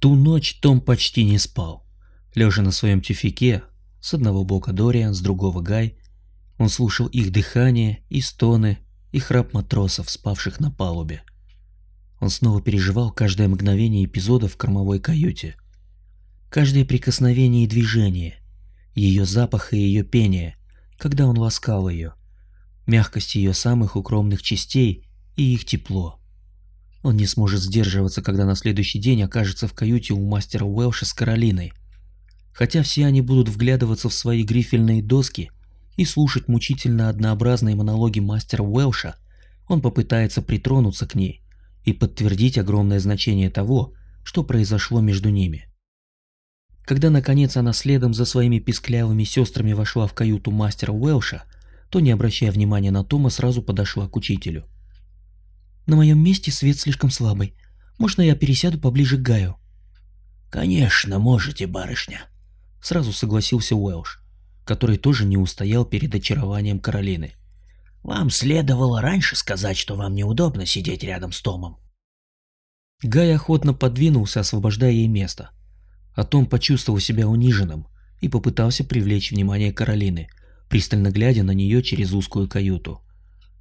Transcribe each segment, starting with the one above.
ту ночь Том почти не спал. Лежа на своем тюфике, с одного бока Дориан, с другого Гай, он слушал их дыхание и стоны, и храп матросов, спавших на палубе. Он снова переживал каждое мгновение эпизода в кормовой каюте. Каждое прикосновение и движение, ее запах и ее пение, когда он ласкал ее, мягкость ее самых укромных частей и их тепло. Он не сможет сдерживаться, когда на следующий день окажется в каюте у мастера Уэлша с Каролиной. Хотя все они будут вглядываться в свои грифельные доски и слушать мучительно однообразные монологи мастера Уэлша, он попытается притронуться к ней и подтвердить огромное значение того, что произошло между ними. Когда наконец она следом за своими писклявыми сестрами вошла в каюту мастера Уэлша, то, не обращая внимания на Тома, сразу подошла к учителю. «На моем месте свет слишком слабый. Можно я пересяду поближе к Гаю?» «Конечно, можете, барышня», — сразу согласился Уэлш, который тоже не устоял перед очарованием Каролины. «Вам следовало раньше сказать, что вам неудобно сидеть рядом с Томом». Гай охотно подвинулся, освобождая ей место. А Том почувствовал себя униженным и попытался привлечь внимание Каролины, пристально глядя на нее через узкую каюту.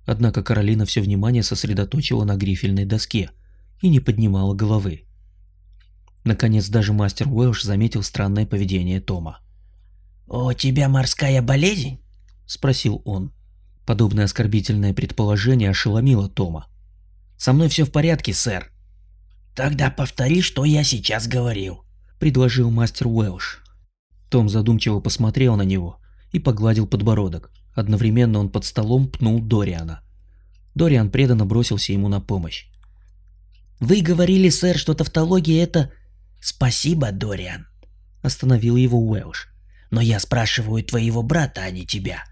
Однако Каролина все внимание сосредоточила на грифельной доске и не поднимала головы. Наконец даже мастер Уэлш заметил странное поведение Тома. «У тебя морская болезнь?» – спросил он. Подобное оскорбительное предположение ошеломило Тома. «Со мной все в порядке, сэр». «Тогда повтори, что я сейчас говорил», – предложил мастер Уэлш. Том задумчиво посмотрел на него и погладил подбородок. Одновременно он под столом пнул Дориана. Дориан преданно бросился ему на помощь. «Вы говорили, сэр, что тавтология это...» «Спасибо, Дориан», — остановил его Уэлш. «Но я спрашиваю твоего брата, а не тебя».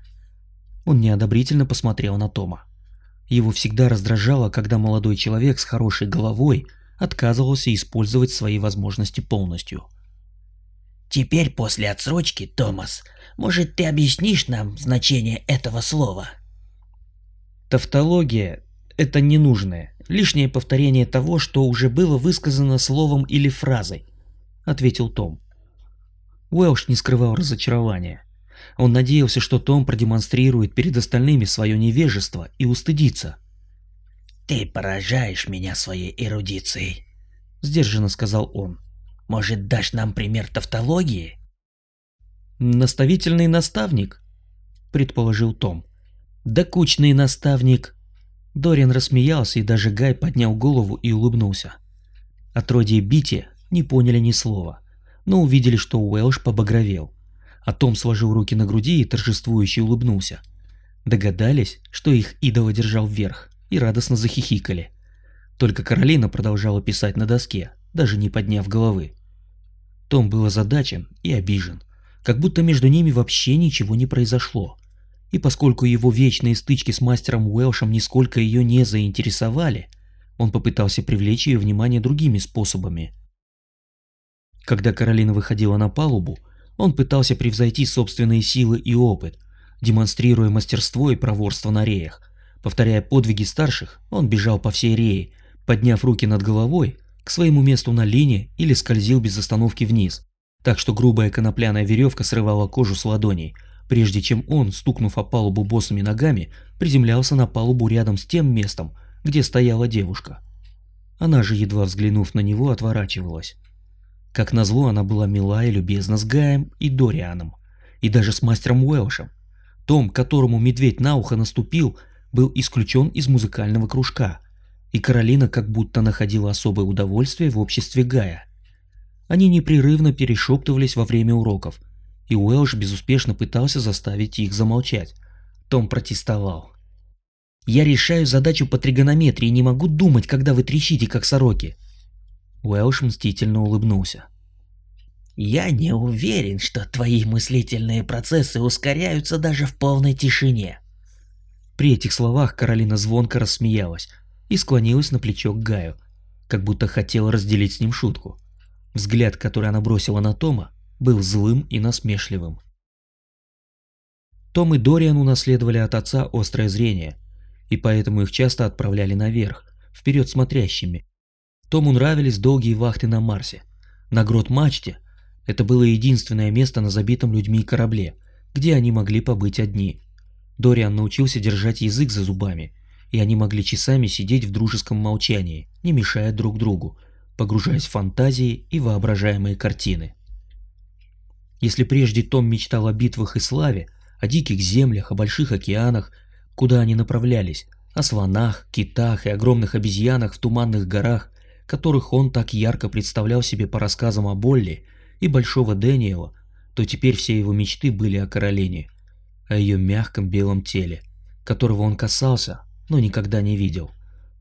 Он неодобрительно посмотрел на Тома. Его всегда раздражало, когда молодой человек с хорошей головой отказывался использовать свои возможности полностью. «Теперь после отсрочки, Томас, может, ты объяснишь нам значение этого слова? Тавтология – это ненужное, лишнее повторение того, что уже было высказано словом или фразой, ответил Том. Уэлш не скрывал разочарования. Он надеялся, что Том продемонстрирует перед остальными свое невежество и устыдится. «Ты поражаешь меня своей эрудицией», — сдержанно сказал он. «Может, дашь нам пример тавтологии?» «Наставительный наставник?» – предположил Том. «Докучный наставник!» Дорин рассмеялся, и даже Гай поднял голову и улыбнулся. Отродье Бити не поняли ни слова, но увидели, что Уэлш побагровел, а Том сложил руки на груди и торжествующе улыбнулся. Догадались, что их идола держал вверх, и радостно захихикали. Только Каролина продолжала писать на доске, даже не подняв головы. Том был озадачен и обижен как будто между ними вообще ничего не произошло. И поскольку его вечные стычки с мастером Уэлшем нисколько ее не заинтересовали, он попытался привлечь ее внимание другими способами. Когда Каролина выходила на палубу, он пытался превзойти собственные силы и опыт, демонстрируя мастерство и проворство на реях. Повторяя подвиги старших, он бежал по всей рее, подняв руки над головой к своему месту на линии или скользил без остановки вниз, так что грубая конопляная веревка срывала кожу с ладоней, прежде чем он, стукнув о палубу босыми ногами, приземлялся на палубу рядом с тем местом, где стояла девушка. Она же, едва взглянув на него, отворачивалась. Как назло, она была мила и любезна с Гаем и Дорианом, и даже с мастером Уэлшем. Том, которому медведь на ухо наступил, был исключен из музыкального кружка, и Каролина как будто находила особое удовольствие в обществе Гая – они непрерывно перешептывались во время уроков, и Уэлш безуспешно пытался заставить их замолчать. Том протестовал. «Я решаю задачу по тригонометрии и не могу думать, когда вы трещите, как сороки». Уэлш мстительно улыбнулся. «Я не уверен, что твои мыслительные процессы ускоряются даже в полной тишине». При этих словах Каролина звонко рассмеялась и склонилась на плечо к Гаю, как будто хотела разделить с ним шутку. Взгляд, который она бросила на Тома, был злым и насмешливым. Том и Дориан унаследовали от отца острое зрение, и поэтому их часто отправляли наверх, вперед смотрящими. Тому нравились долгие вахты на Марсе, На грот-мачте это было единственное место на забитом людьми корабле, где они могли побыть одни. Дориан научился держать язык за зубами, и они могли часами сидеть в дружеском молчании, не мешая друг другу, погружаясь в фантазии и воображаемые картины. Если прежде Том мечтал о битвах и славе, о диких землях, о больших океанах, куда они направлялись, о слонах, китах и огромных обезьянах в туманных горах, которых он так ярко представлял себе по рассказам о Болли и Большого Дэниела, то теперь все его мечты были о Каролине, о ее мягком белом теле, которого он касался, но никогда не видел,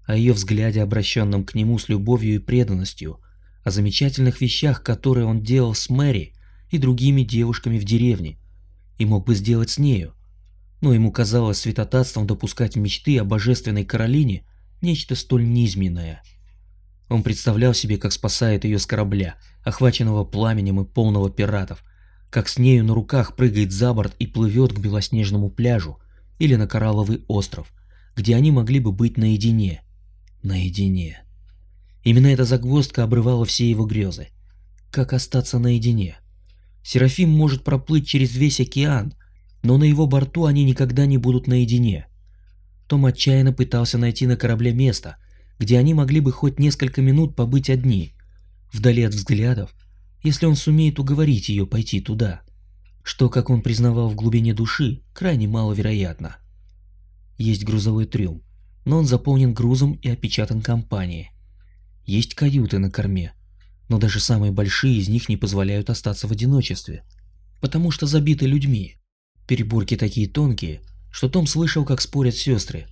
о ее взгляде, обращенном к нему с любовью и преданностью, о замечательных вещах, которые он делал с Мэри и другими девушками в деревне, и мог бы сделать с нею. Но ему казалось святотатством допускать мечты о божественной Каролине нечто столь низменное. Он представлял себе, как спасает ее с корабля, охваченного пламенем и полного пиратов, как с нею на руках прыгает за борт и плывет к белоснежному пляжу или на коралловый остров, где они могли бы быть наедине. Наедине. Именно эта загвоздка обрывала все его грезы. Как остаться наедине? Серафим может проплыть через весь океан, но на его борту они никогда не будут наедине. Том отчаянно пытался найти на корабле место, где они могли бы хоть несколько минут побыть одни, вдали от взглядов, если он сумеет уговорить ее пойти туда, что, как он признавал в глубине души, крайне маловероятно. Есть грузовой трюм, но он заполнен грузом и опечатан компанией. Есть каюты на корме, но даже самые большие из них не позволяют остаться в одиночестве, потому что забиты людьми. Переборки такие тонкие, что Том слышал, как спорят сестры.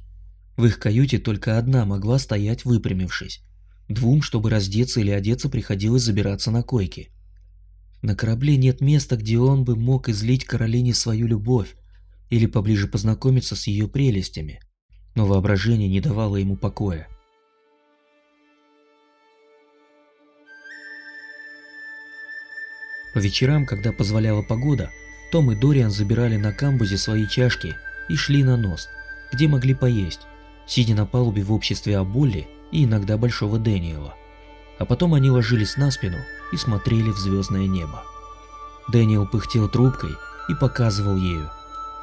В их каюте только одна могла стоять выпрямившись. Двум, чтобы раздеться или одеться, приходилось забираться на койки. На корабле нет места, где он бы мог излить Каролине свою любовь или поближе познакомиться с ее прелестями, но воображение не давало ему покоя. По вечерам, когда позволяла погода, том и Дориан забирали на камбузе свои чашки и шли на нос, где могли поесть, сидя на палубе в обществе Аболли и иногда Большого Дэниела. А потом они ложились на спину и смотрели в звездное небо. Дэниел пыхтел трубкой и показывал ею,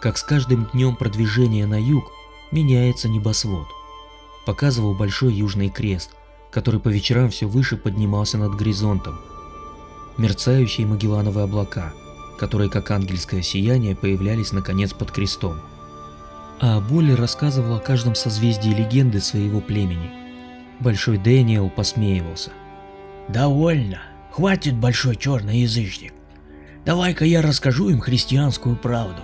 как с каждым днем продвижения на юг меняется небосвод. Показывал большой южный крест, который по вечерам все выше поднимался над горизонтом, мерцающие магеллановые облака, которые как ангельское сияние появлялись наконец под крестом. А Болли рассказывал о каждом созвездии легенды своего племени. Большой Дэниел посмеивался. «Довольно. Хватит, большой черный язычник. Давай-ка я расскажу им христианскую правду.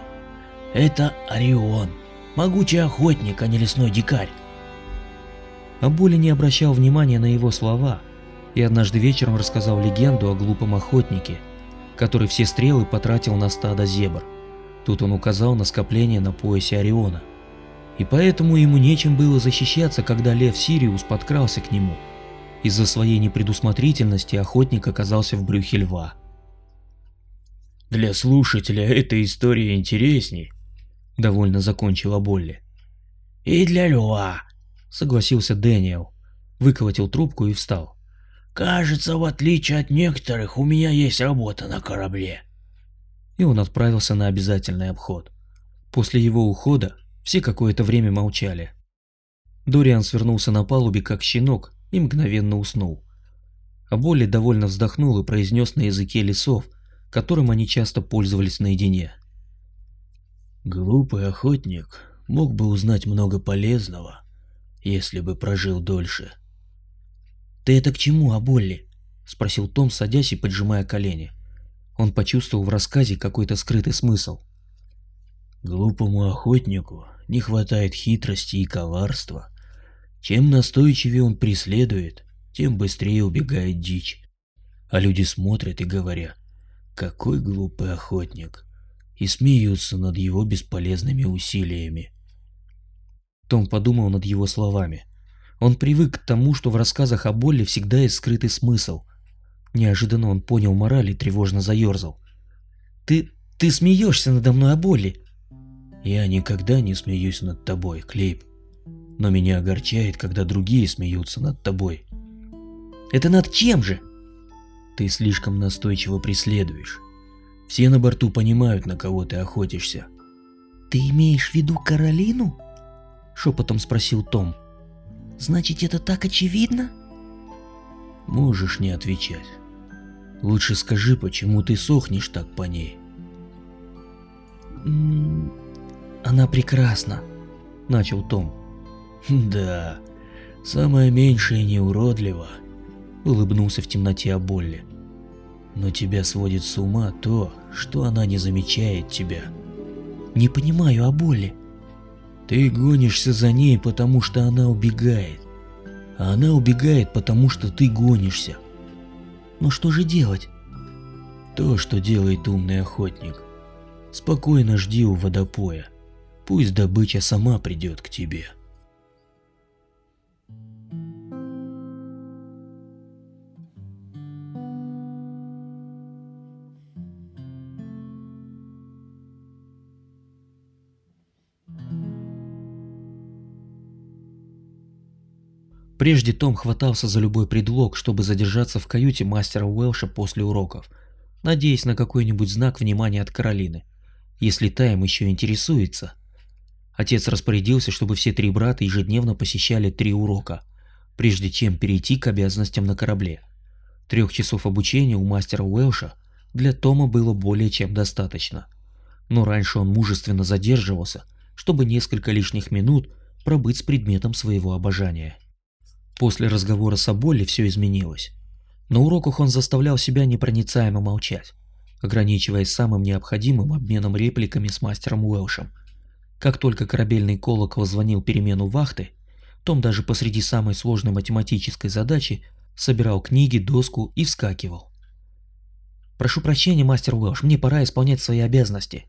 Это Орион, могучий охотник, а не лесной дикарь. А Боли не обращал внимания на его слова, и однажды вечером рассказал легенду о глупом охотнике, который все стрелы потратил на стадо зебр. Тут он указал на скопление на поясе Ориона. И поэтому ему нечем было защищаться, когда лев Сириус подкрался к нему. Из-за своей непредусмотрительности охотник оказался в брюхе льва. «Для слушателя эта история интересней», — довольно закончила Болли. «И для льва», — согласился Дэниел, выколотил трубку и встал. Кажется, в отличие от некоторых, у меня есть работа на корабле. И он отправился на обязательный обход. После его ухода все какое-то время молчали. Дориан свернулся на палубе как щенок и мгновенно уснул. А Болли довольно вздохнул и произнес на языке лесов, которым они часто пользовались наедине. Глупый охотник мог бы узнать много полезного, если бы прожил дольше. «Ты это к чему, Аболли?» — спросил Том, садясь и поджимая колени. Он почувствовал в рассказе какой-то скрытый смысл. Глупому охотнику не хватает хитрости и коварства. Чем настойчивее он преследует, тем быстрее убегает дичь. А люди смотрят и говорят, какой глупый охотник, и смеются над его бесполезными усилиями. Том подумал над его словами. Он привык к тому, что в рассказах о боли всегда есть скрытый смысл. Неожиданно он понял мораль и тревожно заерзал. «Ты... ты смеешься надо мной о боли?» «Я никогда не смеюсь над тобой, Клейп. Но меня огорчает, когда другие смеются над тобой». «Это над чем же?» Ты слишком настойчиво преследуешь. Все на борту понимают, на кого ты охотишься. Ты имеешь в виду Каролину? Шепотом спросил Том. Значит, это так очевидно? Можешь не отвечать. Лучше скажи, почему ты сохнешь так по ней. Она прекрасна, начал Том. Да, самое меньшее не уродливо, улыбнулся в темноте Аболли. Но тебя сводит с ума то, что она не замечает тебя. Не понимаю Аболли. Ты гонишься за ней, потому что она убегает. А она убегает, потому что ты гонишься. Но что же делать? То, что делает умный охотник. Спокойно жди у водопоя. Пусть добыча сама придет к тебе. Прежде Том хватался за любой предлог, чтобы задержаться в каюте мастера Уэлша после уроков, надеясь на какой-нибудь знак внимания от Каролины, если та им еще интересуется. Отец распорядился, чтобы все три брата ежедневно посещали три урока, прежде чем перейти к обязанностям на корабле. Трех часов обучения у мастера Уэлша для Тома было более чем достаточно. Но раньше он мужественно задерживался, чтобы несколько лишних минут пробыть с предметом своего обожания. После разговора с Аболли все изменилось. На уроках он заставлял себя непроницаемо молчать, ограничиваясь самым необходимым обменом репликами с мастером Уэлшем. Как только корабельный колокол звонил перемену вахты, том даже посреди самой сложной математической задачи собирал книги, доску и вскакивал. «Прошу прощения, мастер Уэлш, мне пора исполнять свои обязанности»,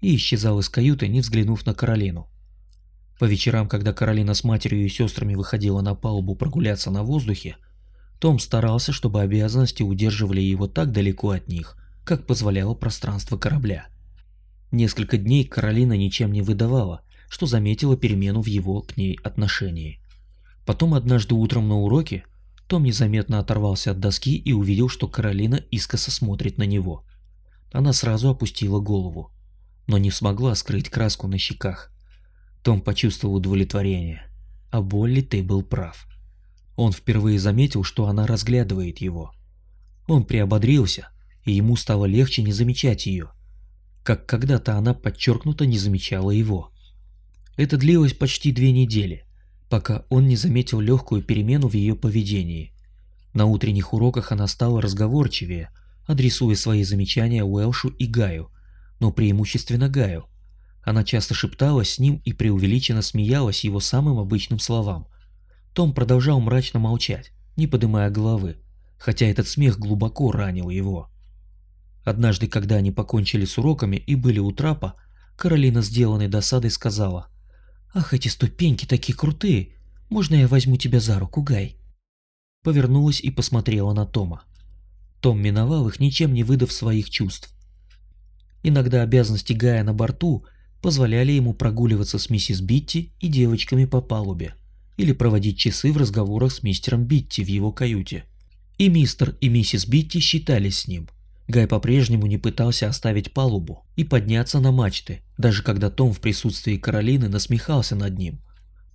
и исчезал из каюты, не взглянув на Каролину. По вечерам, когда Каролина с матерью и сестрами выходила на палубу прогуляться на воздухе, том старался, чтобы обязанности удерживали его так далеко от них, как позволяло пространство корабля. Несколько дней Каролина ничем не выдавала, что заметила перемену в его к ней отношении. Потом однажды утром на уроке том незаметно оторвался от доски и увидел, что Каролина искоса смотрит на него. Она сразу опустила голову, но не смогла скрыть краску на щеках. Том почувствовал удовлетворение. А Болли ты был прав. Он впервые заметил, что она разглядывает его. Он приободрился, и ему стало легче не замечать ее, как когда-то она подчеркнуто не замечала его. Это длилось почти две недели, пока он не заметил легкую перемену в ее поведении. На утренних уроках она стала разговорчивее, адресуя свои замечания Уэлшу и Гаю, но преимущественно Гаю – она часто шепталась с ним и преувеличенно смеялась его самым обычным словам. Том продолжал мрачно молчать, не поднимая головы, хотя этот смех глубоко ранил его. Однажды, когда они покончили с уроками и были у трапа, Каролина, сделанной досадой, сказала, «Ах, эти ступеньки такие крутые! Можно я возьму тебя за руку, Гай?» Повернулась и посмотрела на Тома. Том миновал их, ничем не выдав своих чувств. Иногда обязанности Гая на борту – позволяли ему прогуливаться с миссис Битти и девочками по палубе, или проводить часы в разговорах с мистером Битти в его каюте. И мистер и миссис Битти считались с ним. Гай по-прежнему не пытался оставить палубу и подняться на мачты, даже когда Том в присутствии Каролины насмехался над ним.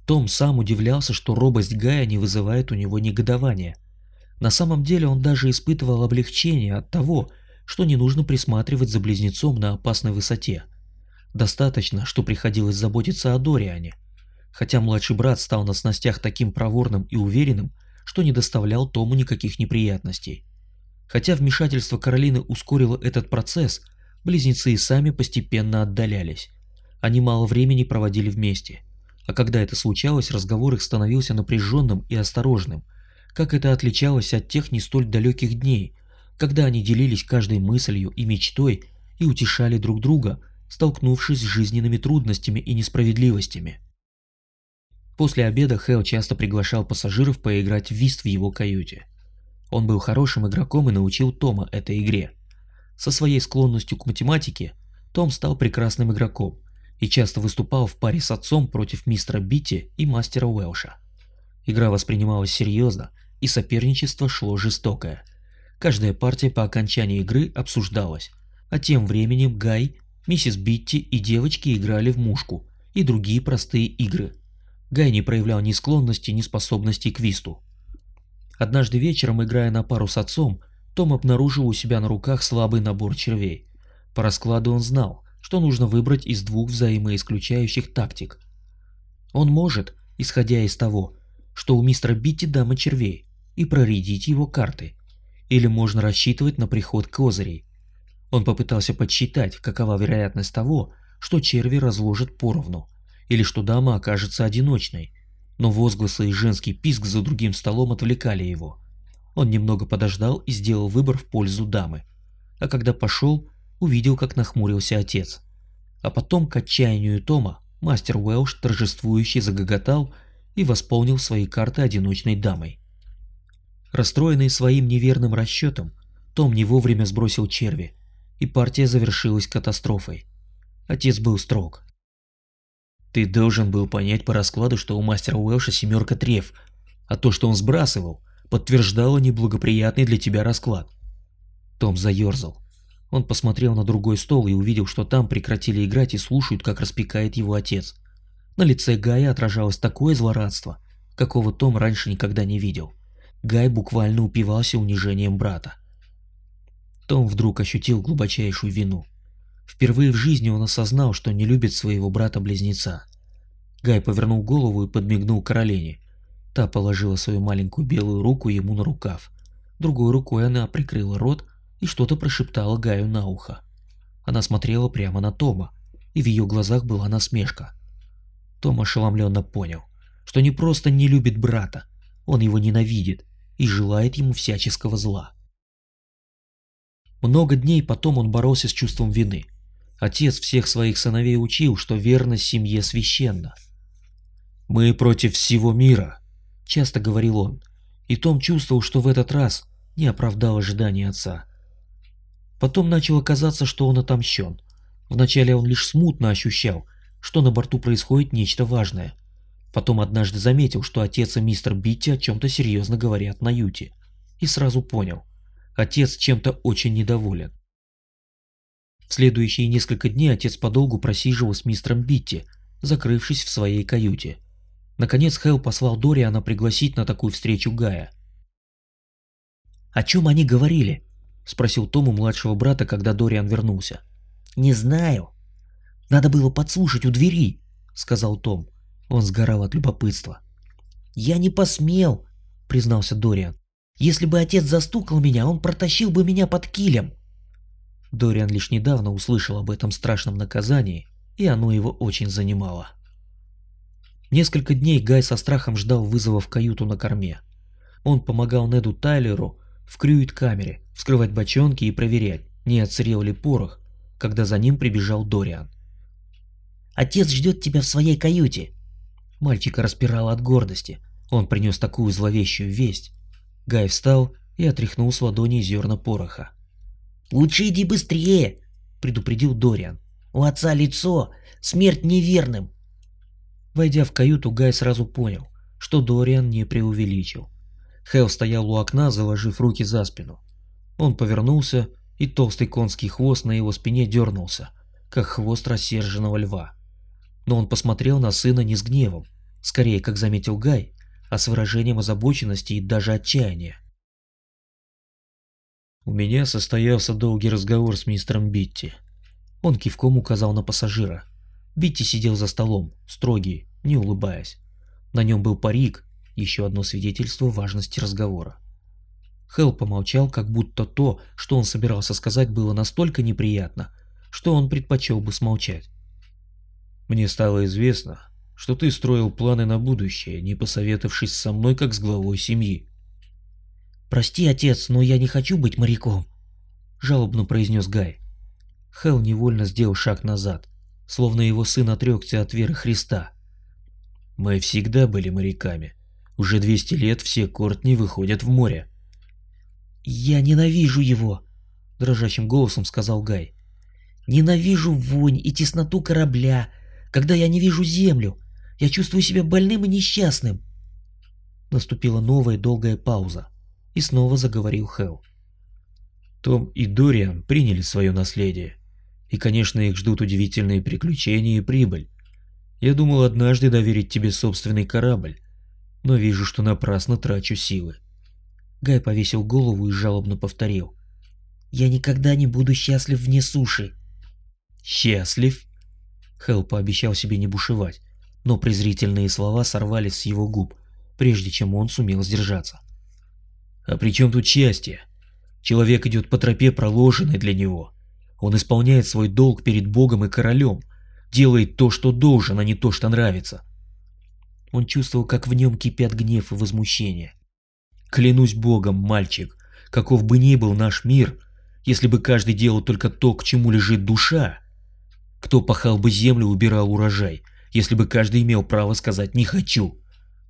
Том сам удивлялся, что робость Гая не вызывает у него негодования. На самом деле он даже испытывал облегчение от того, что не нужно присматривать за близнецом на опасной высоте – Достаточно, что приходилось заботиться о Дориане, хотя младший брат стал на снастях таким проворным и уверенным, что не доставлял Тому никаких неприятностей. Хотя вмешательство Каролины ускорило этот процесс, близнецы и сами постепенно отдалялись. Они мало времени проводили вместе, а когда это случалось, разговор их становился напряженным и осторожным, как это отличалось от тех не столь далеких дней, когда они делились каждой мыслью и мечтой и утешали друг друга – столкнувшись с жизненными трудностями и несправедливостями. После обеда Хэл часто приглашал пассажиров поиграть в вист в его каюте. Он был хорошим игроком и научил Тома этой игре. Со своей склонностью к математике Том стал прекрасным игроком и часто выступал в паре с отцом против мистера Битти и мастера Уэлша. Игра воспринималась серьезно, и соперничество шло жестокое. Каждая партия по окончании игры обсуждалась, а тем временем Гай, миссис Битти и девочки играли в мушку и другие простые игры. Гай не проявлял ни склонности, ни способностей к висту. Однажды вечером, играя на пару с отцом, том обнаружил у себя на руках слабый набор червей. По раскладу он знал, что нужно выбрать из двух взаимоисключающих тактик. Он может, исходя из того, что у мистера Битти дама червей, и проредить его карты, или можно рассчитывать на приход козырей. Он попытался подсчитать, какова вероятность того, что черви разложат поровну, или что дама окажется одиночной, но возгласы и женский писк за другим столом отвлекали его. Он немного подождал и сделал выбор в пользу дамы, а когда пошел, увидел, как нахмурился отец. А потом, к отчаянию Тома, мастер Уэлш торжествующе загоготал и восполнил свои карты одиночной дамой. Расстроенный своим неверным расчетом, Том не вовремя сбросил черви, и партия завершилась катастрофой. Отец был строг. Ты должен был понять по раскладу, что у мастера Уэлша семерка треф, а то, что он сбрасывал, подтверждало неблагоприятный для тебя расклад. Том заерзал. Он посмотрел на другой стол и увидел, что там прекратили играть и слушают, как распекает его отец. На лице Гая отражалось такое злорадство, какого Том раньше никогда не видел. Гай буквально упивался унижением брата. Том вдруг ощутил глубочайшую вину. Впервые в жизни он осознал, что не любит своего брата-близнеца. Гай повернул голову и подмигнул Каролине. Та положила свою маленькую белую руку ему на рукав. Другой рукой она прикрыла рот и что-то прошептала Гаю на ухо. Она смотрела прямо на Тома, и в ее глазах была насмешка. Том ошеломленно понял, что не просто не любит брата, он его ненавидит и желает ему всяческого зла. Много дней потом он боролся с чувством вины. Отец всех своих сыновей учил, что верность семье священна. «Мы против всего мира», — часто говорил он, и Том чувствовал, что в этот раз не оправдал ожидания отца. Потом начало казаться, что он отомщен. Вначале он лишь смутно ощущал, что на борту происходит нечто важное. Потом однажды заметил, что отец и мистер Битти о чем-то серьезно говорят на юте. И сразу понял, отец чем-то очень недоволен. В следующие несколько дней отец подолгу просиживал с мистером Битти, закрывшись в своей каюте. Наконец Хелл послал Дориана пригласить на такую встречу Гая. «О чем они говорили?» — спросил Том у младшего брата, когда Дориан вернулся. «Не знаю. Надо было подслушать у двери», — сказал Том. Он сгорал от любопытства. «Я не посмел», — признался Дориан. «Если бы отец застукал меня, он протащил бы меня под килем». Дориан лишь недавно услышал об этом страшном наказании, и оно его очень занимало. Несколько дней Гай со страхом ждал вызова в каюту на корме. Он помогал Неду Тайлеру в крюит-камере вскрывать бочонки и проверять, не отсырел ли порох, когда за ним прибежал Дориан. «Отец ждет тебя в своей каюте!» Мальчика распирало от гордости. Он принес такую зловещую весть. Гай встал и отряхнул с ладони зерна пороха. «Лучше иди быстрее!» — предупредил Дориан. «У отца лицо, смерть неверным!» Войдя в каюту, Гай сразу понял, что Дориан не преувеличил. Хелл стоял у окна, заложив руки за спину. Он повернулся, и толстый конский хвост на его спине дернулся, как хвост рассерженного льва. Но он посмотрел на сына не с гневом, скорее, как заметил Гай, а с выражением озабоченности и даже отчаяния. У меня состоялся долгий разговор с мистером Битти. Он кивком указал на пассажира. Битти сидел за столом, строгий, не улыбаясь. На нем был парик, еще одно свидетельство важности разговора. Хелл помолчал, как будто то, что он собирался сказать, было настолько неприятно, что он предпочел бы смолчать. «Мне стало известно, что ты строил планы на будущее, не посоветовавшись со мной, как с главой семьи». «Прости, отец, но я не хочу быть моряком», — жалобно произнес Гай. Хелл невольно сделал шаг назад, словно его сын отрекся от веры Христа. «Мы всегда были моряками», уже 200 лет все Кортни выходят в море. «Я ненавижу его», — дрожащим голосом сказал Гай. «Ненавижу вонь и тесноту корабля, когда я не вижу землю. Я чувствую себя больным и несчастным». Наступила новая долгая пауза, и снова заговорил Хелл. Том и Дориан приняли свое наследие. И, конечно, их ждут удивительные приключения и прибыль. Я думал однажды доверить тебе собственный корабль, но вижу, что напрасно трачу силы. Гай повесил голову и жалобно повторил. «Я никогда не буду счастлив вне суши». «Счастлив?» Хелл пообещал себе не бушевать, но презрительные слова сорвались с его губ, прежде чем он сумел сдержаться. «А при чем тут счастье? Человек идет по тропе, проложенной для него. Он исполняет свой долг перед Богом и королем, делает то, что должен, а не то, что нравится». Он чувствовал, как в нем кипят гнев и возмущение. «Клянусь Богом, мальчик, каков бы ни был наш мир, если бы каждый делал только то, к чему лежит душа, кто пахал бы землю, убирал урожай, если бы каждый имел право сказать «не хочу».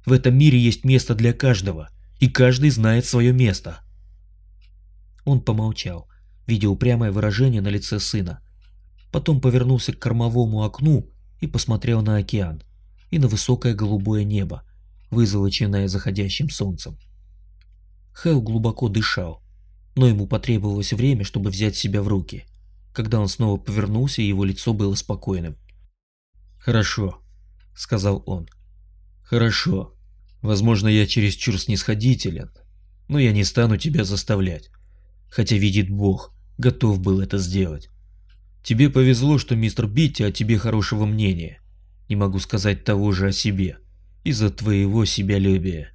В этом мире есть место для каждого, и каждый знает свое место. Он помолчал, видя упрямое выражение на лице сына. Потом повернулся к кормовому окну и посмотрел на океан и на высокое голубое небо, вызолоченное заходящим солнцем. Хэл глубоко дышал, но ему потребовалось время, чтобы взять себя в руки – когда он снова повернулся, его лицо было спокойным. «Хорошо», — сказал он. «Хорошо. Возможно, я чересчур снисходителен, но я не стану тебя заставлять. Хотя, видит Бог, готов был это сделать. Тебе повезло, что мистер Битти о тебе хорошего мнения. Не могу сказать того же о себе, из-за твоего себялюбия».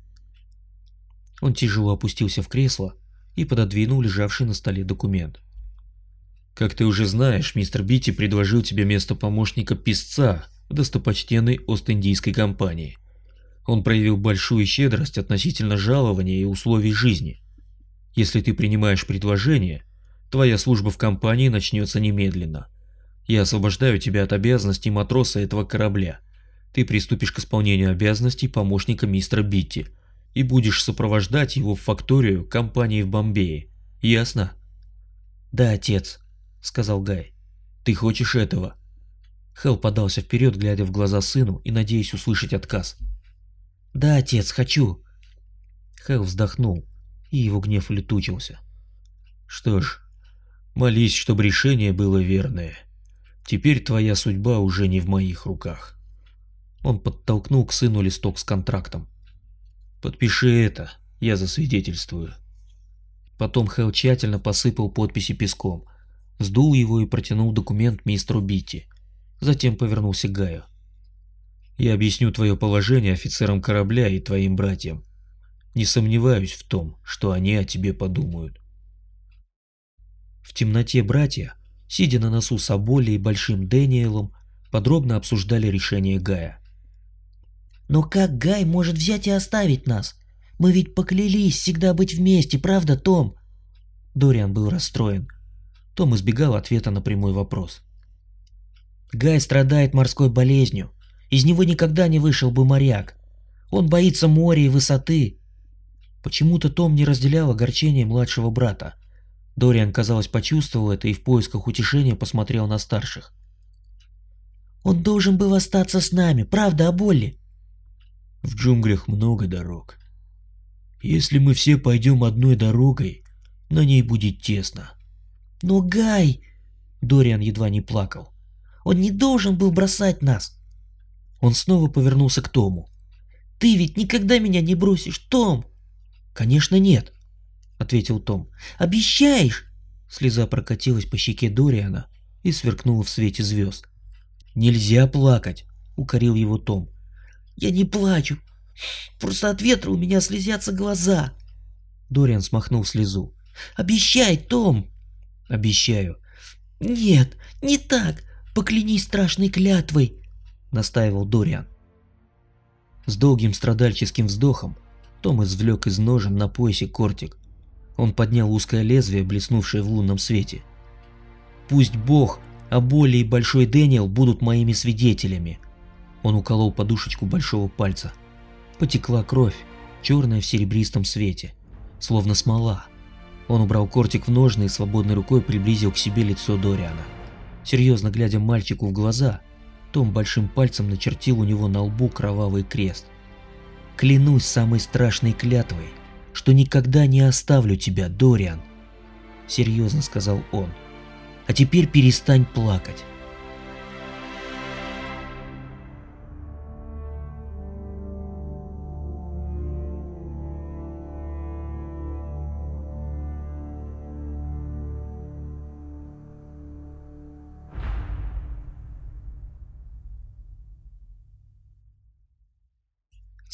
Он тяжело опустился в кресло и пододвинул лежавший на столе документ. Как ты уже знаешь, мистер Битти предложил тебе место помощника писца достопочтенной Ост-Индийской компании. Он проявил большую щедрость относительно жалования и условий жизни. Если ты принимаешь предложение, твоя служба в компании начнется немедленно. Я освобождаю тебя от обязанностей матроса этого корабля. Ты приступишь к исполнению обязанностей помощника мистера Битти и будешь сопровождать его в факторию компании в Бомбее. Ясно? Да, отец, — сказал Гай. «Ты хочешь этого?» Хелл подался вперед, глядя в глаза сыну и надеясь услышать отказ. «Да, отец, хочу!» Хелл вздохнул, и его гнев улетучился. «Что ж, молись, чтобы решение было верное. Теперь твоя судьба уже не в моих руках». Он подтолкнул к сыну листок с контрактом. «Подпиши это, я засвидетельствую». Потом Хелл тщательно посыпал подписи песком — сдул его и протянул документ мистеру Битти. Затем повернулся к Гаю. «Я объясню твое положение офицерам корабля и твоим братьям. Не сомневаюсь в том, что они о тебе подумают». В темноте братья, сидя на носу с Аболи и Большим Дэниелом, подробно обсуждали решение Гая. «Но как Гай может взять и оставить нас? Мы ведь поклялись всегда быть вместе, правда, Том?» Дориан был расстроен. Том избегал ответа на прямой вопрос. Гай страдает морской болезнью. Из него никогда не вышел бы моряк. Он боится моря и высоты. Почему-то Том не разделял огорчение младшего брата. Дориан, казалось, почувствовал это и в поисках утешения посмотрел на старших. «Он должен был остаться с нами, правда, о Болли?» «В джунглях много дорог. Если мы все пойдем одной дорогой, на ней будет тесно. «Но Гай...» Дориан едва не плакал. «Он не должен был бросать нас!» Он снова повернулся к Тому. «Ты ведь никогда меня не бросишь, Том!» «Конечно нет», — ответил Том. «Обещаешь?» Слеза прокатилась по щеке Дориана и сверкнула в свете звезд. «Нельзя плакать», — укорил его Том. «Я не плачу. Просто от ветра у меня слезятся глаза». Дориан смахнул слезу. «Обещай, Том!» Обещаю. Нет, не так. Поклянись страшной клятвой, настаивал Дориан. С долгим страдальческим вздохом Том извлек из ножен на поясе кортик. Он поднял узкое лезвие, блеснувшее в лунном свете. «Пусть Бог, а Болли и Большой Дэниел будут моими свидетелями!» Он уколол подушечку большого пальца. Потекла кровь, черная в серебристом свете, словно смола. Он убрал кортик в ножны и свободной рукой приблизил к себе лицо Дориана. Серьезно глядя мальчику в глаза, том большим пальцем начертил у него на лбу кровавый крест. «Клянусь самой страшной клятвой, что никогда не оставлю тебя, Дориан!» серьезно сказал он. А теперь перестань плакать.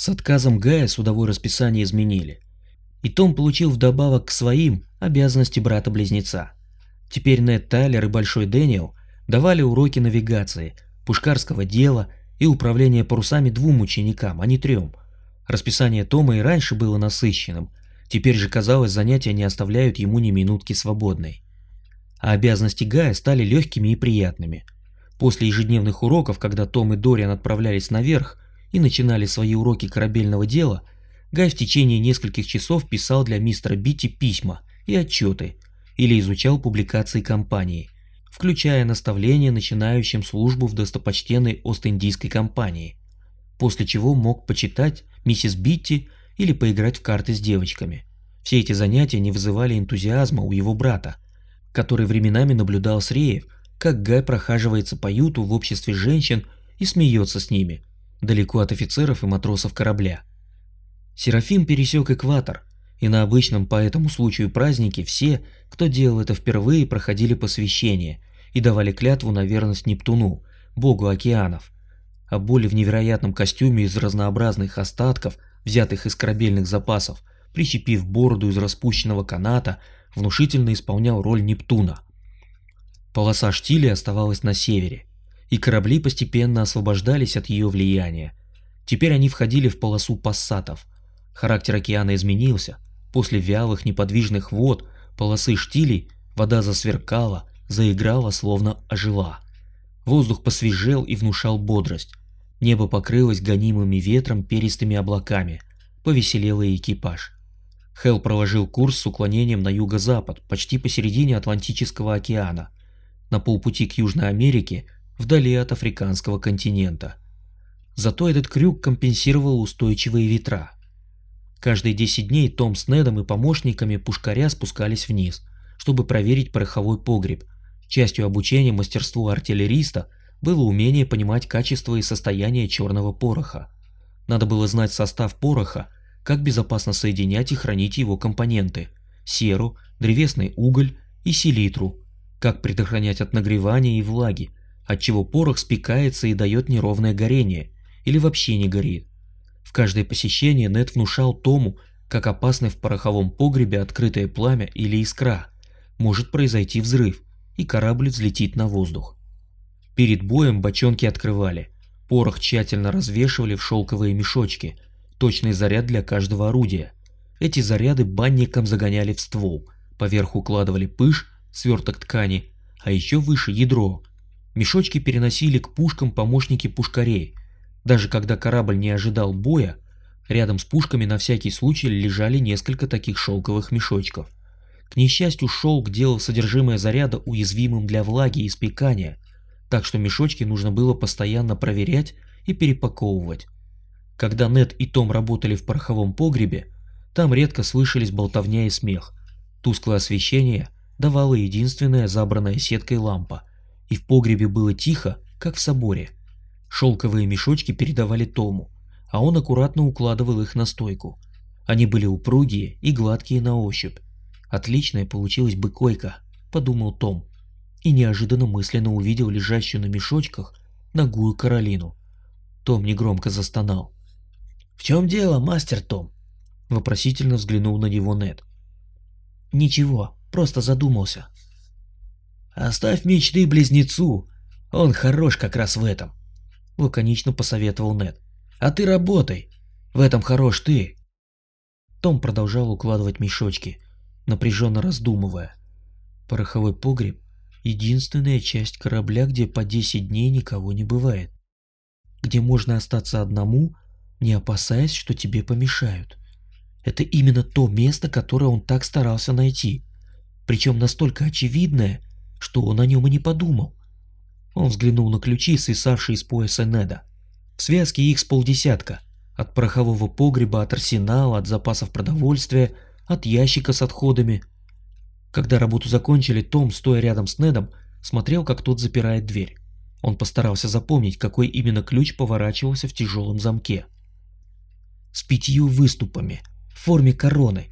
С отказом Гая судовое расписание изменили. И Том получил вдобавок к своим обязанности брата-близнеца. Теперь Нед Тайлер и Большой Дэниел давали уроки навигации, пушкарского дела и управления парусами двум ученикам, а не трем. Расписание Тома и раньше было насыщенным, теперь же казалось занятия не оставляют ему ни минутки свободной. А обязанности Гая стали легкими и приятными. После ежедневных уроков, когда Том и Дориан отправлялись наверх, и начинали свои уроки корабельного дела, Гай в течение нескольких часов писал для мистера Битти письма и отчеты или изучал публикации компании, включая наставления начинающим службу в достопочтенной Ост-Индийской компании, после чего мог почитать миссис Битти или поиграть в карты с девочками. Все эти занятия не вызывали энтузиазма у его брата, который временами наблюдал с Реев, как Гай прохаживается по юту в обществе женщин и смеется с ними – далеко от офицеров и матросов корабля. Серафим пересек экватор, и на обычном по этому случаю празднике все, кто делал это впервые, проходили посвящение и давали клятву на верность Нептуну, богу океанов. А боли в невероятном костюме из разнообразных остатков, взятых из корабельных запасов, прищепив бороду из распущенного каната, внушительно исполнял роль Нептуна. Полоса штиля оставалась на севере – и корабли постепенно освобождались от ее влияния. Теперь они входили в полосу пассатов. Характер океана изменился. После вялых неподвижных вод, полосы штилей, вода засверкала, заиграла, словно ожила. Воздух посвежел и внушал бодрость. Небо покрылось гонимыми ветром перистыми облаками. Повеселел и экипаж. Хелл проложил курс с уклонением на юго-запад, почти посередине Атлантического океана. На полпути к Южной Америке вдали от африканского континента. Зато этот крюк компенсировал устойчивые ветра. Каждые 10 дней Том с Недом и помощниками пушкаря спускались вниз, чтобы проверить пороховой погреб. Частью обучения мастерству артиллериста было умение понимать качество и состояние черного пороха. Надо было знать состав пороха, как безопасно соединять и хранить его компоненты – серу, древесный уголь и селитру, как предохранять от нагревания и влаги, отчего порох спекается и дает неровное горение, или вообще не горит. В каждое посещение Нед внушал Тому, как опасны в пороховом погребе открытое пламя или искра. Может произойти взрыв, и корабль взлетит на воздух. Перед боем бочонки открывали, порох тщательно развешивали в шелковые мешочки, точный заряд для каждого орудия. Эти заряды банником загоняли в ствол, поверх укладывали пыш, сверток ткани, а еще выше ядро, Мешочки переносили к пушкам помощники пушкарей. Даже когда корабль не ожидал боя, рядом с пушками на всякий случай лежали несколько таких шелковых мешочков. К несчастью, шелк делал содержимое заряда уязвимым для влаги и спекания, так что мешочки нужно было постоянно проверять и перепаковывать. Когда Нед и Том работали в пороховом погребе, там редко слышались болтовня и смех. Тусклое освещение давала единственная забранная сеткой лампа – и в погребе было тихо, как в соборе. Шелковые мешочки передавали Тому, а он аккуратно укладывал их на стойку. Они были упругие и гладкие на ощупь. Отличная получилась бы койка, подумал Том, и неожиданно мысленно увидел лежащую на мешочках ногую Каролину. Том негромко застонал. «В чем дело, мастер Том?» Вопросительно взглянул на него Нед. «Ничего, просто задумался», «Оставь мечты близнецу, он хорош как раз в этом», — лаконично посоветовал Нед. «А ты работай, в этом хорош ты». Том продолжал укладывать мешочки, напряженно раздумывая. Пороховой погреб — единственная часть корабля, где по 10 дней никого не бывает. Где можно остаться одному, не опасаясь, что тебе помешают. Это именно то место, которое он так старался найти. Причем настолько очевидное, что он о нем и не подумал. Он взглянул на ключи, свисавшие из пояса Неда. В связке их с полдесятка. От порохового погреба, от арсенала, от запасов продовольствия, от ящика с отходами. Когда работу закончили, Том, стоя рядом с Недом, смотрел, как тот запирает дверь. Он постарался запомнить, какой именно ключ поворачивался в тяжелом замке. С пятью выступами, в форме короны.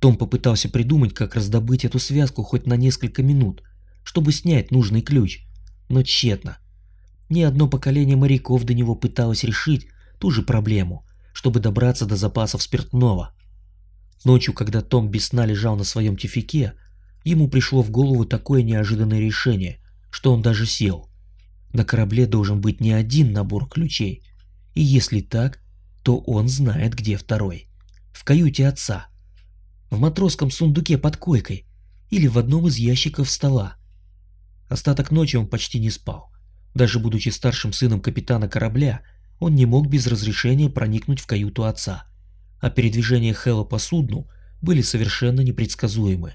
Том попытался придумать, как раздобыть эту связку хоть на несколько минут, чтобы снять нужный ключ, но тщетно. Ни одно поколение моряков до него пыталось решить ту же проблему, чтобы добраться до запасов спиртного. Ночью, когда Том без сна лежал на своем тюфике, ему пришло в голову такое неожиданное решение, что он даже сел. На корабле должен быть не один набор ключей, и если так, то он знает, где второй. В каюте отца, в матросском сундуке под койкой или в одном из ящиков стола. Остаток ночи он почти не спал. Даже будучи старшим сыном капитана корабля, он не мог без разрешения проникнуть в каюту отца. А передвижения Хэлла по судну были совершенно непредсказуемы.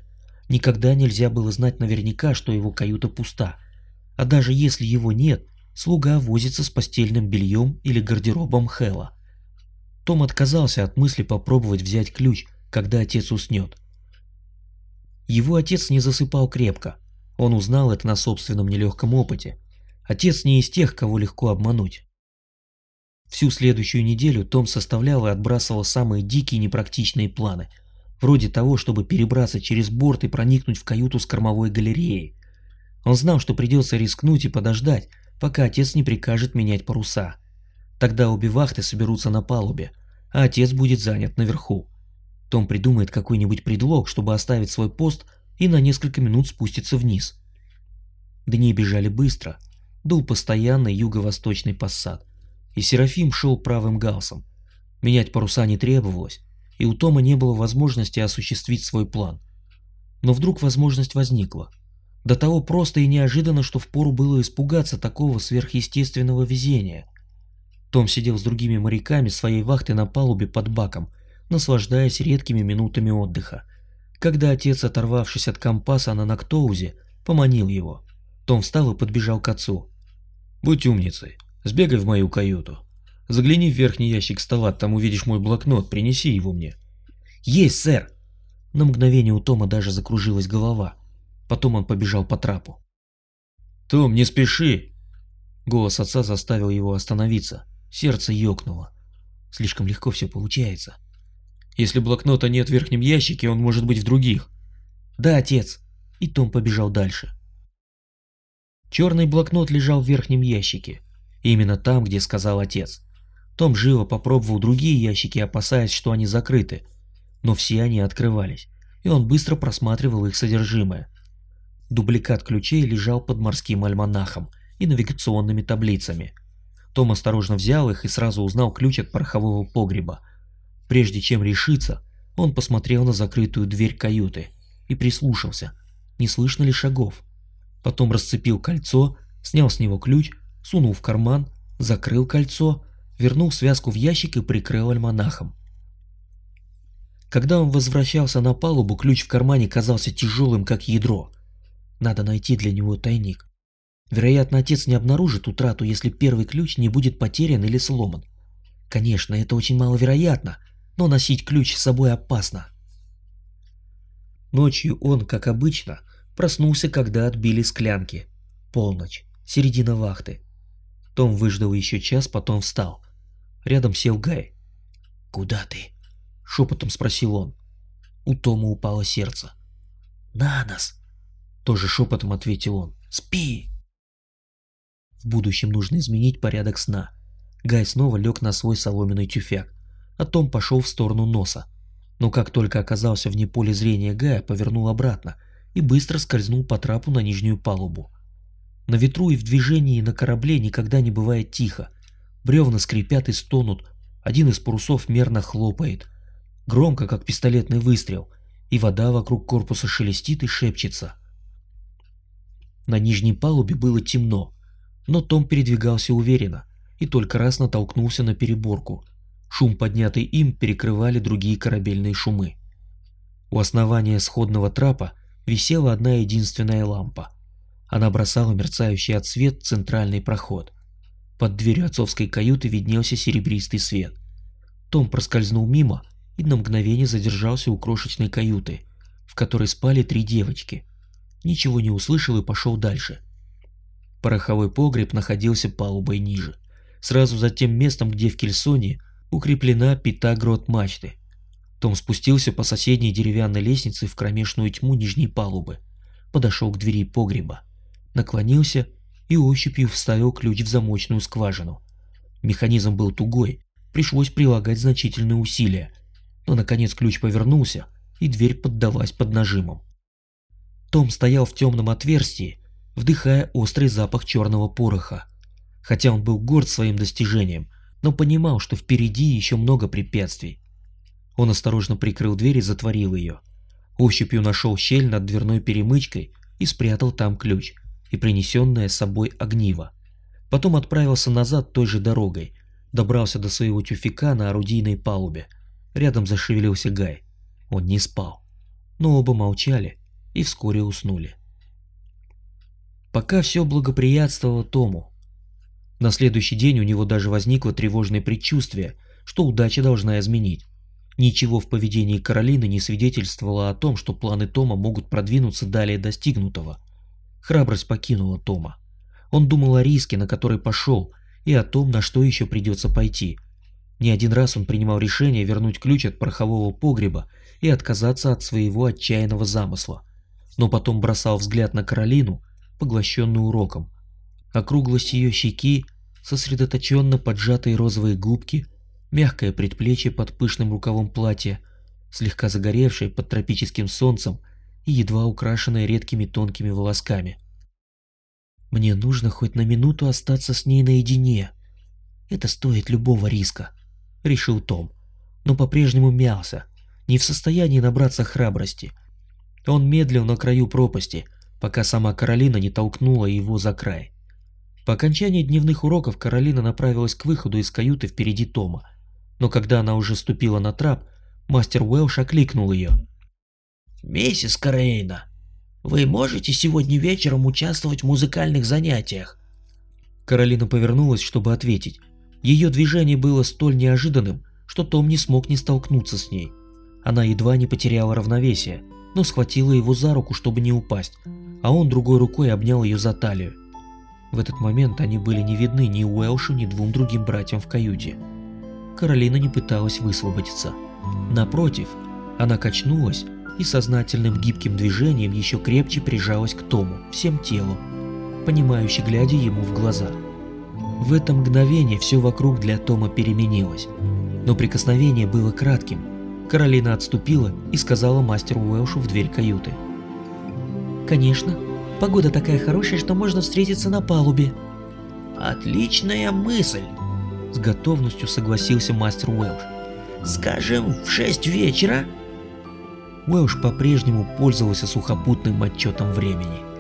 Никогда нельзя было знать наверняка, что его каюта пуста. А даже если его нет, слуга возится с постельным бельем или гардеробом Хэлла. Том отказался от мысли попробовать взять ключ, когда отец уснет. Его отец не засыпал крепко. Он узнал это на собственном нелегком опыте. Отец не из тех, кого легко обмануть. Всю следующую неделю Том составлял и отбрасывал самые дикие непрактичные планы, вроде того, чтобы перебраться через борт и проникнуть в каюту с кормовой галереей. Он знал, что придется рискнуть и подождать, пока отец не прикажет менять паруса. Тогда обе вахты соберутся на палубе, а отец будет занят наверху. Том придумает какой-нибудь предлог, чтобы оставить свой пост и на несколько минут спуститься вниз. Дни бежали быстро, дул постоянный юго-восточный пассат и Серафим шел правым галсом. Менять паруса не требовалось, и у Тома не было возможности осуществить свой план. Но вдруг возможность возникла. До того просто и неожиданно, что впору было испугаться такого сверхъестественного везения. Том сидел с другими моряками своей вахты на палубе под баком, наслаждаясь редкими минутами отдыха. Когда отец, оторвавшись от компаса на Нактоузе, поманил его, том встал и подбежал к отцу. «Будь умницей, Сбегай в мою каюту. Загляни в верхний ящик стола, там увидишь мой блокнот, принеси его мне. Есть, сэр. На мгновение у Тома даже закружилась голова. Потом он побежал по трапу. Том, не спеши. Голос отца заставил его остановиться. Сердце ёкнуло. Слишком легко все получается. Если блокнота нет в верхнем ящике, он может быть в других. Да, отец. И Том побежал дальше. Черный блокнот лежал в верхнем ящике. Именно там, где сказал отец. Том живо попробовал другие ящики, опасаясь, что они закрыты. Но все они открывались, и он быстро просматривал их содержимое. Дубликат ключей лежал под морским альманахом и навигационными таблицами. Том осторожно взял их и сразу узнал ключ от порохового погреба. Прежде чем решиться, он посмотрел на закрытую дверь каюты и прислушался, не слышно ли шагов. Потом расцепил кольцо, снял с него ключ сунул в карман, закрыл кольцо, вернул связку в ящик и прикрыл альманахом. Когда он возвращался на палубу, ключ в кармане казался тяжелым, как ядро. Надо найти для него тайник. Вероятно, отец не обнаружит утрату, если первый ключ не будет потерян или сломан. Конечно, это очень маловероятно, но носить ключ с собой опасно. Ночью он, как обычно, проснулся, когда отбили склянки. Полночь, середина вахты. Том выждал еще час, потом встал. Рядом сел Гай. «Куда ты?» — шепотом спросил он. У Тома упало сердце. «На нас!» — тоже шепотом ответил он. «Спи!» В будущем нужно изменить порядок сна. Гай снова лег на свой соломенный тюфяк, а Том пошел в сторону носа. Но как только оказался вне поля зрения Гая, повернул обратно и быстро скользнул по трапу на нижнюю палубу. На ветру и в движении на корабле никогда не бывает тихо. Бревна скрипят и стонут, один из парусов мерно хлопает. Громко, как пистолетный выстрел, и вода вокруг корпуса шелестит и шепчется. На нижней палубе было темно, но Том передвигался уверенно и только раз натолкнулся на переборку. Шум, поднятый им, перекрывали другие корабельные шумы. У основания сходного трапа висела одна единственная лампа. Она бросала мерцающий отсвет в центральный проход. Под дверью отцовской каюты виднелся серебристый свет. Том проскользнул мимо и на мгновение задержался у крошечной каюты, в которой спали три девочки. Ничего не услышал и пошел дальше. Пороховой погреб находился палубой ниже, сразу за тем местом, где в Кельсоне укреплена пята грот мачты. Том спустился по соседней деревянной лестнице в кромешную тьму нижней палубы, подошел к двери погреба, наклонился и ощупью вставил ключ в замочную скважину. Механизм был тугой, пришлось прилагать значительные усилия, но наконец ключ повернулся, и дверь поддалась под нажимом. Том стоял в темном отверстии, вдыхая острый запах черного пороха. Хотя он был горд своим достижением, но понимал, что впереди еще много препятствий. Он осторожно прикрыл дверь и затворил ее. Ощупью нашел щель над дверной перемычкой и спрятал там ключ и принесенное с собой огниво. Потом отправился назад той же дорогой, добрался до своего тюфика на орудийной палубе. Рядом зашевелился Гай. Он не спал. Но оба молчали и вскоре уснули. Пока все благоприятствовало Тому. На следующий день у него даже возникло тревожное предчувствие, что удача должна изменить. Ничего в поведении Каролины не свидетельствовало о том, что планы Тома могут продвинуться далее достигнутого. Храбрость покинула Тома. Он думал о риске, на который пошел, и о том, на что еще придется пойти. Не один раз он принимал решение вернуть ключ от порохового погреба и отказаться от своего отчаянного замысла. Но потом бросал взгляд на Каролину, поглощенную уроком. Округлость ее щеки, сосредоточенно поджатые розовые губки, мягкое предплечье под пышным рукавом платья, слегка загоревшее под тропическим солнцем и едва украшенное редкими тонкими волосками. Мне нужно хоть на минуту остаться с ней наедине. Это стоит любого риска, решил Том, но по-прежнему мялся, не в состоянии набраться храбрости. Он медлил на краю пропасти, пока сама Каролина не толкнула его за край. По окончании дневных уроков Каролина направилась к выходу из каюты впереди Тома, но когда она уже ступила на трап, мастер Уэлш окликнул ее. «Миссис Карейна, вы можете сегодня вечером участвовать в музыкальных занятиях?» Каролина повернулась, чтобы ответить. Ее движение было столь неожиданным, что Том не смог не столкнуться с ней. Она едва не потеряла равновесие, но схватила его за руку, чтобы не упасть, а он другой рукой обнял ее за талию. В этот момент они были не видны ни Уэлшу, ни двум другим братьям в каюте. Каролина не пыталась высвободиться. Напротив, она качнулась и сознательным гибким движением еще крепче прижалась к Тому всем телом, понимающе глядя ему в глаза. В это мгновение все вокруг для Тома переменилось, но прикосновение было кратким. Каролина отступила и сказала мастеру Уэлшу в дверь каюты. «Конечно, погода такая хорошая, что можно встретиться на палубе». «Отличная мысль!» С готовностью согласился мастер Уэлш. «Скажем, в шесть вечера?» Уэлш по-прежнему пользовался сухопутным отчетом времени.